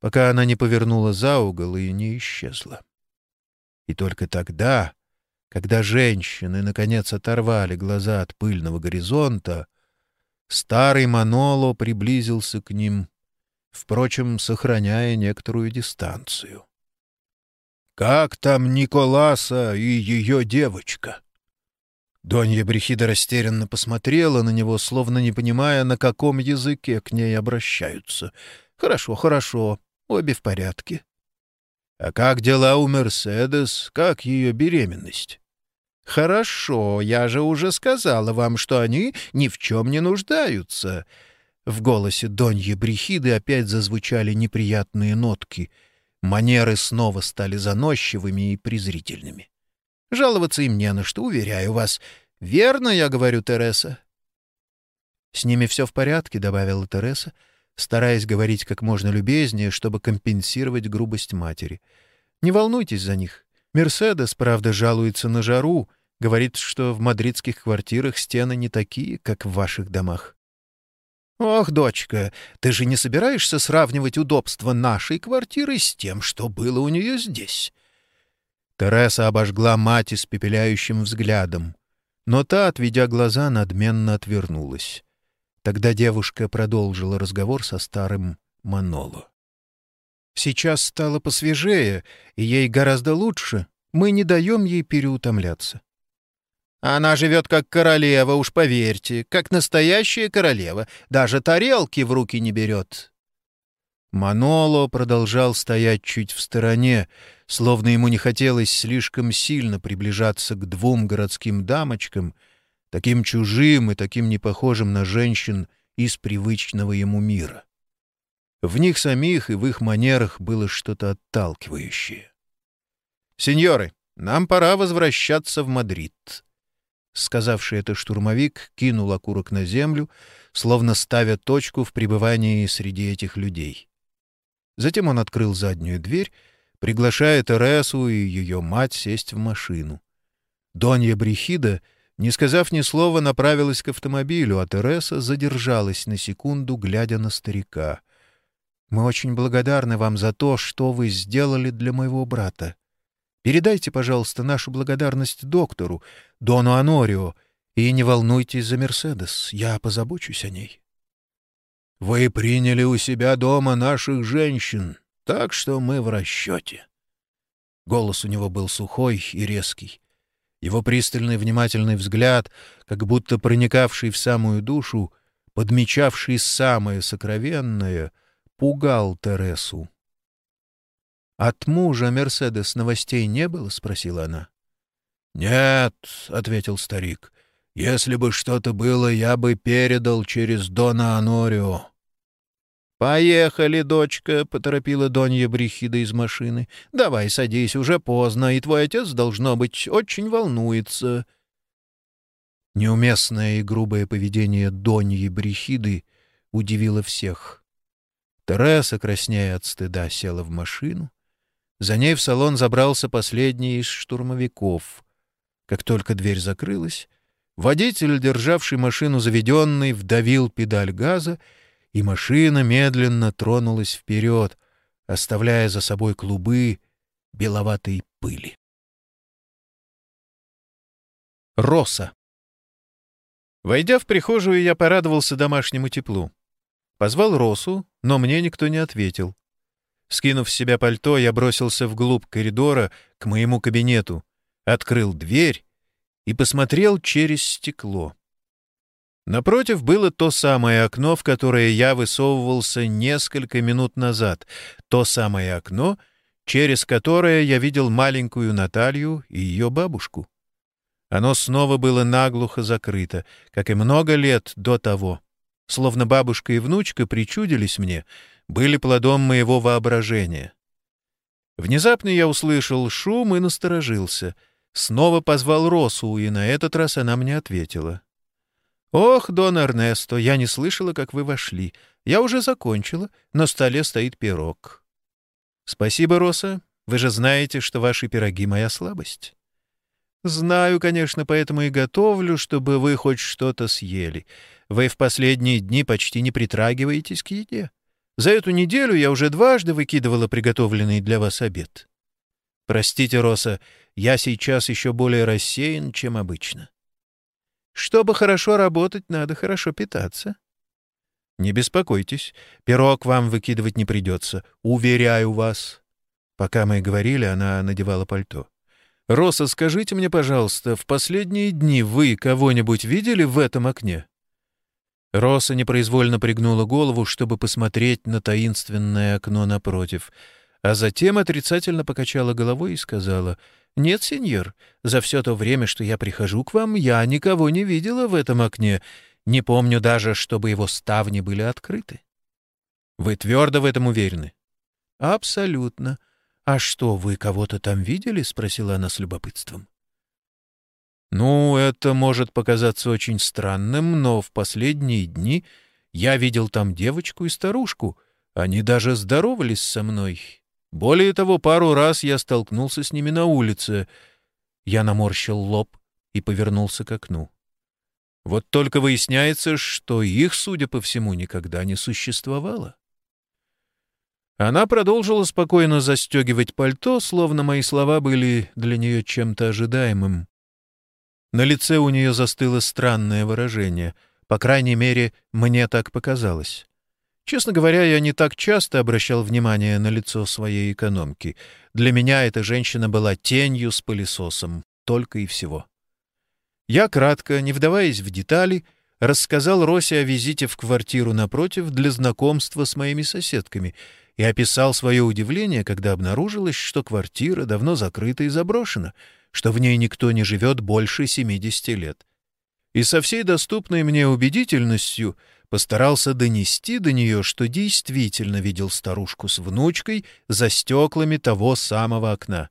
пока она не повернула за угол и не исчезла. И только тогда, когда женщины, наконец, оторвали глаза от пыльного горизонта, Старый Маноло приблизился к ним, впрочем, сохраняя некоторую дистанцию. «Как там Николаса и ее девочка?» Донья Брехида растерянно посмотрела на него, словно не понимая, на каком языке к ней обращаются. «Хорошо, хорошо, обе в порядке». «А как дела у Мерседес? Как ее беременность?» «Хорошо, я же уже сказала вам, что они ни в чем не нуждаются». В голосе Доньи Брехиды опять зазвучали неприятные нотки. Манеры снова стали заносчивыми и презрительными. «Жаловаться им не на что, уверяю вас. Верно, я говорю, Тереса?» «С ними все в порядке», — добавила Тереса, стараясь говорить как можно любезнее, чтобы компенсировать грубость матери. «Не волнуйтесь за них. Мерседес, правда, жалуется на жару, говорит, что в мадридских квартирах стены не такие, как в ваших домах. «Ох, дочка, ты же не собираешься сравнивать удобство нашей квартиры с тем, что было у нее здесь?» Тереса обожгла мать испепеляющим взглядом, но та, отведя глаза, надменно отвернулась. Тогда девушка продолжила разговор со старым Маноло. Сейчас стало посвежее, и ей гораздо лучше. Мы не даем ей переутомляться. Она живет как королева, уж поверьте, как настоящая королева. Даже тарелки в руки не берет. Маноло продолжал стоять чуть в стороне, словно ему не хотелось слишком сильно приближаться к двум городским дамочкам, таким чужим и таким непохожим на женщин из привычного ему мира. В них самих и в их манерах было что-то отталкивающее. «Сеньоры, нам пора возвращаться в Мадрид». Сказавший это штурмовик кинул окурок на землю, словно ставя точку в пребывании среди этих людей. Затем он открыл заднюю дверь, приглашая Тересу и ее мать сесть в машину. Донья Брехида, не сказав ни слова, направилась к автомобилю, а Тереса задержалась на секунду, глядя на старика. Мы очень благодарны вам за то, что вы сделали для моего брата. Передайте, пожалуйста, нашу благодарность доктору, Дону Анорио, и не волнуйтесь за Мерседес, я позабочусь о ней. Вы приняли у себя дома наших женщин, так что мы в расчете. Голос у него был сухой и резкий. Его пристальный внимательный взгляд, как будто проникавший в самую душу, подмечавший самое сокровенное — пугал Тересу. «От мужа Мерседес новостей не было?» — спросила она. «Нет», — ответил старик, — «если бы что-то было, я бы передал через Дона Анорио». «Поехали, дочка», — поторопила Донья Брехида из машины. «Давай садись, уже поздно, и твой отец, должно быть, очень волнуется». Неуместное и грубое поведение Доньи Брехиды удивило всех. Тереса, краснея от стыда, села в машину. За ней в салон забрался последний из штурмовиков. Как только дверь закрылась, водитель, державший машину заведенной, вдавил педаль газа, и машина медленно тронулась вперед, оставляя за собой клубы беловатой пыли. Роса. Войдя в прихожую, я порадовался домашнему теплу. Позвал Росу, но мне никто не ответил. Скинув с себя пальто, я бросился вглубь коридора к моему кабинету, открыл дверь и посмотрел через стекло. Напротив было то самое окно, в которое я высовывался несколько минут назад, то самое окно, через которое я видел маленькую Наталью и ее бабушку. Оно снова было наглухо закрыто, как и много лет до того. Словно бабушка и внучка причудились мне, были плодом моего воображения. Внезапно я услышал шум и насторожился — Снова позвал Росу, и на этот раз она мне ответила. «Ох, Дон Эрнесто, я не слышала, как вы вошли. Я уже закончила. На столе стоит пирог». «Спасибо, Роса. Вы же знаете, что ваши пироги — моя слабость». «Знаю, конечно, поэтому и готовлю, чтобы вы хоть что-то съели. Вы в последние дни почти не притрагиваетесь к еде. За эту неделю я уже дважды выкидывала приготовленный для вас обед». «Простите, Роса, я сейчас еще более рассеян, чем обычно. Чтобы хорошо работать, надо хорошо питаться. Не беспокойтесь, пирог вам выкидывать не придется, уверяю вас. Пока мы говорили, она надевала пальто. «Роса, скажите мне, пожалуйста, в последние дни вы кого-нибудь видели в этом окне?» Роса непроизвольно пригнула голову, чтобы посмотреть на таинственное окно напротив, а затем отрицательно покачала головой и сказала — «Нет, сеньор, за все то время, что я прихожу к вам, я никого не видела в этом окне. Не помню даже, чтобы его ставни были открыты». «Вы твердо в этом уверены?» «Абсолютно. А что, вы кого-то там видели?» — спросила она с любопытством. «Ну, это может показаться очень странным, но в последние дни я видел там девочку и старушку. Они даже здоровались со мной. Более того, пару раз я столкнулся с ними на улице. Я наморщил лоб и повернулся к окну. Вот только выясняется, что их, судя по всему, никогда не существовало. Она продолжила спокойно застегивать пальто, словно мои слова были для нее чем-то ожидаемым. На лице у нее застыло странное выражение. По крайней мере, мне так показалось. Честно говоря, я не так часто обращал внимание на лицо своей экономки. Для меня эта женщина была тенью с пылесосом, только и всего. Я кратко, не вдаваясь в детали, рассказал Росе о визите в квартиру напротив для знакомства с моими соседками и описал свое удивление, когда обнаружилось, что квартира давно закрыта и заброшена, что в ней никто не живет больше 70 лет. И со всей доступной мне убедительностью — постарался донести до нее, что действительно видел старушку с внучкой за стеклами того самого окна.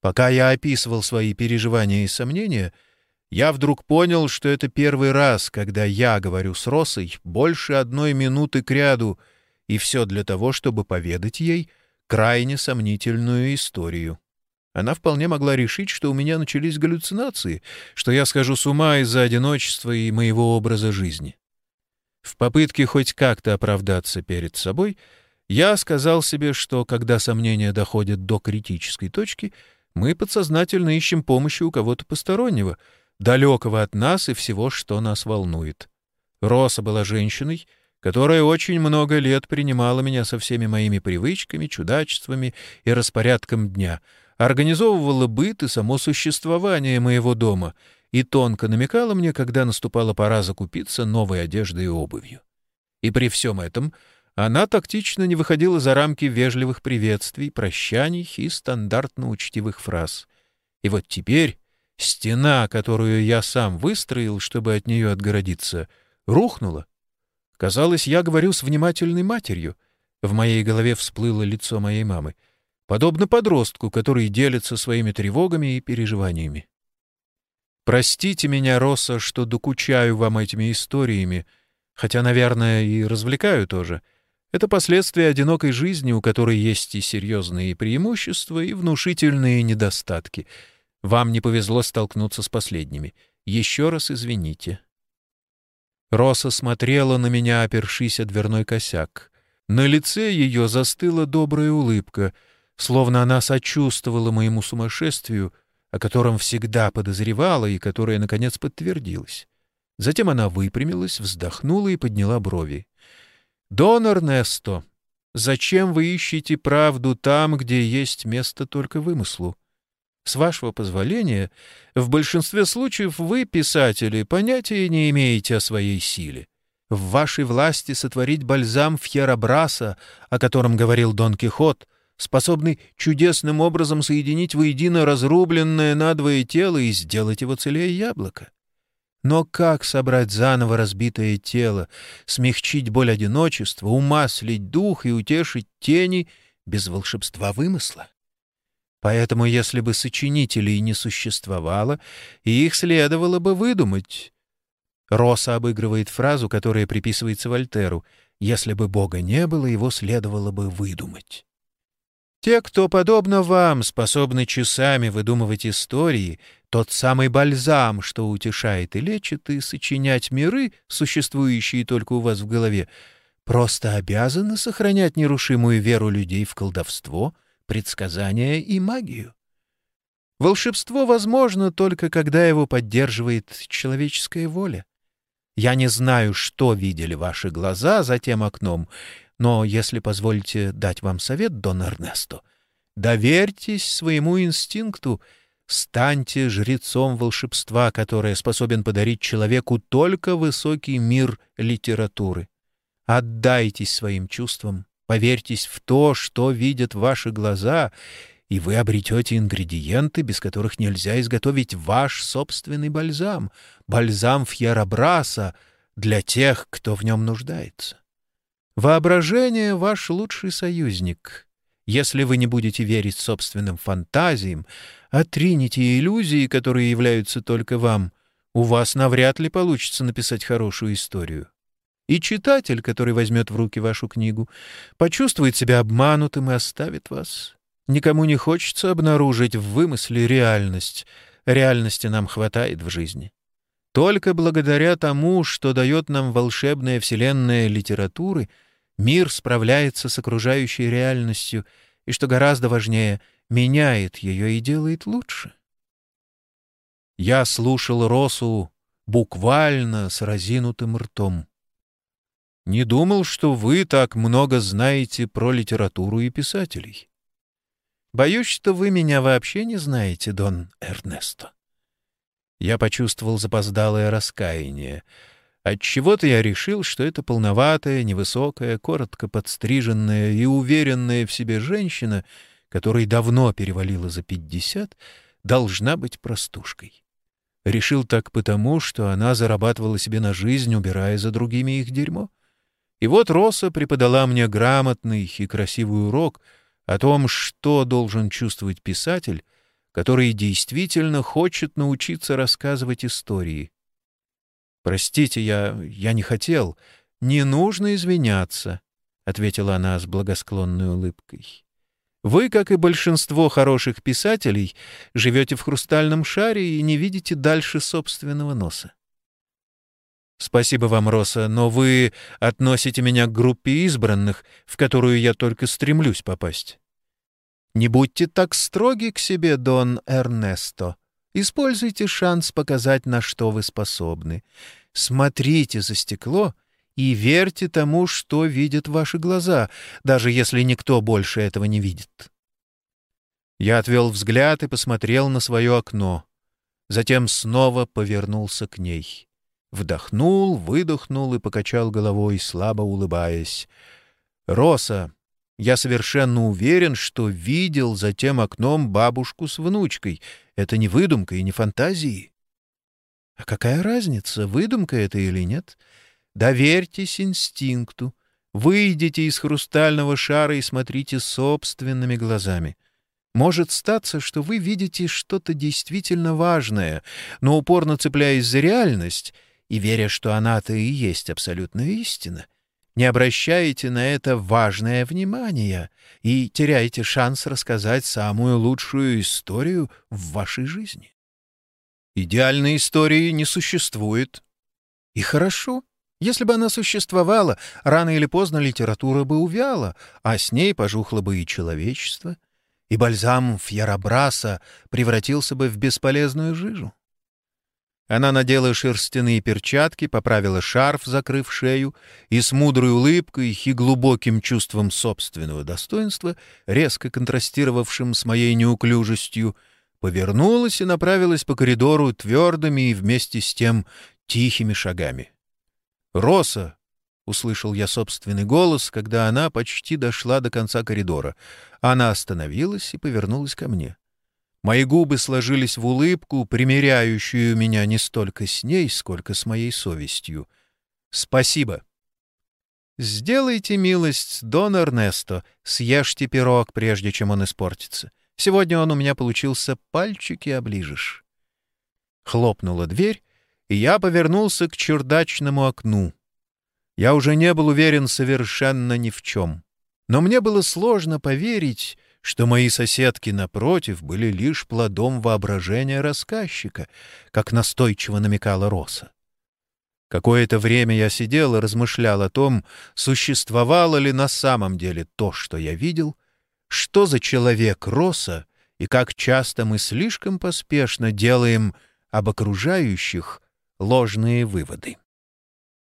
Пока я описывал свои переживания и сомнения, я вдруг понял, что это первый раз, когда я говорю с Росой больше одной минуты кряду, и все для того, чтобы поведать ей крайне сомнительную историю. Она вполне могла решить, что у меня начались галлюцинации, что я схожу с ума из-за одиночества и моего образа жизни. В попытке хоть как-то оправдаться перед собой, я сказал себе, что когда сомнения доходят до критической точки, мы подсознательно ищем помощи у кого-то постороннего, далекого от нас и всего, что нас волнует. Роса была женщиной, которая очень много лет принимала меня со всеми моими привычками, чудачествами и распорядком дня, организовывала быт и само существование моего дома — и тонко намекала мне, когда наступала пора закупиться новой одеждой и обувью. И при всем этом она тактично не выходила за рамки вежливых приветствий, прощаний и стандартно учтивых фраз. И вот теперь, Стена, которую я сам выстроил, чтобы от нее отгородиться, рухнула. Казалось, я говорю с внимательной матерью. В моей голове всплыло лицо моей мамы, подобно подростку, который делится своими тревогами и переживаниями. Простите меня, Росса, что докучаю вам этими историями, хотя, наверное, и развлекаю тоже. Это последствия одинокой жизни, у которой есть и серьезные преимущества, и внушительные недостатки — вам не повезло столкнуться с последними. Еще раз извините». Роса смотрела на меня, опершись о дверной косяк. На лице ее застыла добрая улыбка, словно она сочувствовала моему сумасшествию, о котором всегда подозревала и которое, наконец, подтвердилось. Затем она выпрямилась, вздохнула и подняла брови. «Дон Эрнесто, зачем вы ищете правду там, где есть место только вымыслу? С вашего позволения, в большинстве случаев вы, писатели, понятия не имеете о своей силе. В вашей власти сотворить бальзам Фьерабраса, о котором говорил Дон Кихот, способный чудесным образом соединить воедино разрубленное надвое тело и сделать его целее яблоко. Но как собрать заново разбитое тело, смягчить боль одиночества, умаслить дух и утешить тени без волшебства вымысла? Поэтому, если бы сочинителей не существовало, их следовало бы выдумать. Росса обыгрывает фразу, которая приписывается Вольтеру «Если бы Бога не было, его следовало бы выдумать». Те, кто, подобно вам, способны часами выдумывать истории, тот самый бальзам, что утешает и лечит, и сочинять миры, существующие только у вас в голове, просто обязаны сохранять нерушимую веру людей в колдовство — предсказания и магию. Волшебство возможно только когда его поддерживает человеческая воля. Я не знаю, что видели ваши глаза за тем окном, но, если позволите дать вам совет, Дон Эрнесто, доверьтесь своему инстинкту, станьте жрецом волшебства, которое способен подарить человеку только высокий мир литературы. Отдайтесь своим чувствам, Поверьтесь в то, что видят ваши глаза, и вы обретете ингредиенты, без которых нельзя изготовить ваш собственный бальзам, бальзам Фьерабраса для тех, кто в нем нуждается. Воображение — ваш лучший союзник. Если вы не будете верить собственным фантазиям, отрините иллюзии, которые являются только вам, у вас навряд ли получится написать хорошую историю. И читатель, который возьмет в руки вашу книгу, почувствует себя обманутым и оставит вас. Никому не хочется обнаружить в вымысле реальность. Реальности нам хватает в жизни. Только благодаря тому, что дает нам волшебная вселенная литературы, мир справляется с окружающей реальностью и, что гораздо важнее, меняет ее и делает лучше. Я слушал Росу буквально с разинутым ртом. Не думал, что вы так много знаете про литературу и писателей. Боюсь, что вы меня вообще не знаете, Дон Эрнесто. Я почувствовал запоздалое раскаяние. Отчего-то я решил, что эта полноватая, невысокая, коротко подстриженная и уверенная в себе женщина, которой давно перевалило за пятьдесят, должна быть простушкой. Решил так потому, что она зарабатывала себе на жизнь, убирая за другими их дерьмо. И вот Роса преподала мне грамотный и красивый урок о том, что должен чувствовать писатель, который действительно хочет научиться рассказывать истории. «Простите, я... я не хотел. Не нужно извиняться», — ответила она с благосклонной улыбкой. «Вы, как и большинство хороших писателей, живете в хрустальном шаре и не видите дальше собственного носа. «Спасибо вам, Роса, но вы относите меня к группе избранных, в которую я только стремлюсь попасть». «Не будьте так строги к себе, Дон Эрнесто. Используйте шанс показать, на что вы способны. Смотрите за стекло и верьте тому, что видят ваши глаза, даже если никто больше этого не видит». Я отвел взгляд и посмотрел на свое окно. Затем снова повернулся к ней. Вдохнул, выдохнул и покачал головой, слабо улыбаясь. «Роса, я совершенно уверен, что видел за тем окном бабушку с внучкой. Это не выдумка и не фантазии. А какая разница, выдумка это или нет? Доверьтесь инстинкту. Выйдите из хрустального шара и смотрите собственными глазами. Может статься, что вы видите что-то действительно важное, но упорно цепляясь за реальность и веря, что она-то и есть абсолютная истина, не обращаете на это важное внимание и теряете шанс рассказать самую лучшую историю в вашей жизни. Идеальной истории не существует. И хорошо. Если бы она существовала, рано или поздно литература бы увяла, а с ней пожухло бы и человечество, и бальзам Фьярабраса превратился бы в бесполезную жижу. Она надела шерстяные перчатки, поправила шарф, закрыв шею, и с мудрой улыбкой и глубоким чувством собственного достоинства, резко контрастировавшим с моей неуклюжестью, повернулась и направилась по коридору твердыми и вместе с тем тихими шагами. «Роса!» — услышал я собственный голос, когда она почти дошла до конца коридора. Она остановилась и повернулась ко мне. Мои губы сложились в улыбку, примиряющую меня не столько с ней, сколько с моей совестью. «Спасибо». «Сделайте милость, Дон Эрнесто, съешьте пирог, прежде чем он испортится. Сегодня он у меня получился, пальчики оближешь». Хлопнула дверь, и я повернулся к чердачному окну. Я уже не был уверен совершенно ни в чем. Но мне было сложно поверить, что мои соседки напротив были лишь плодом воображения рассказчика, как настойчиво намекала Роса. Какое-то время я сидел и размышлял о том, существовало ли на самом деле то, что я видел, что за человек Роса и как часто мы слишком поспешно делаем об окружающих ложные выводы.